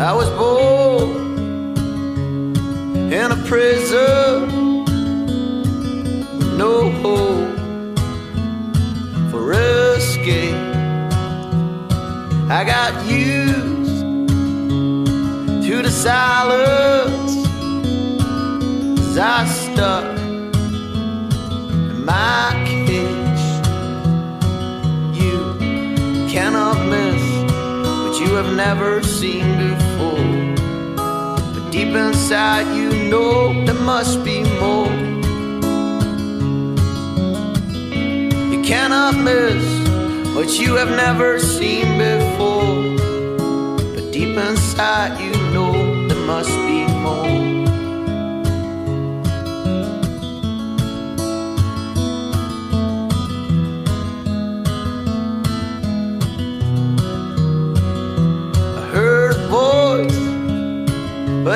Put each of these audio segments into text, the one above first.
I was born in a prison with no hope for escape. I got used to the silence as I stuck in my cage. You cannot miss what you have never seen before. Deep inside, you know there must be more. You cannot miss what you have never seen before. But deep inside, you know there must be more.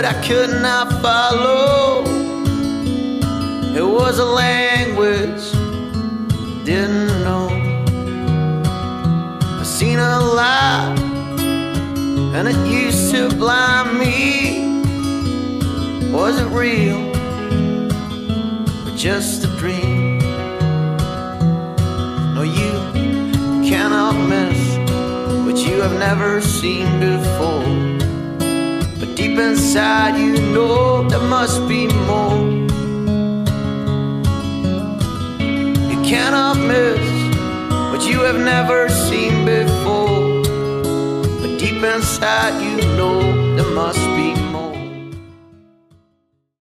But I could not follow. It was a language I didn't know. I seen a light, and it used to blind me. Was it real or just a dream? No, you cannot miss what you have never seen before. Inside, you know there must be more. You cannot miss what you have never seen